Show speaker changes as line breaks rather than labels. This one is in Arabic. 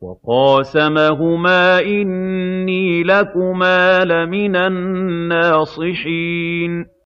وَقَاسَمَهُمَا إِنِّي لَكُمَا لَمِنَ النَّاصِحِينَ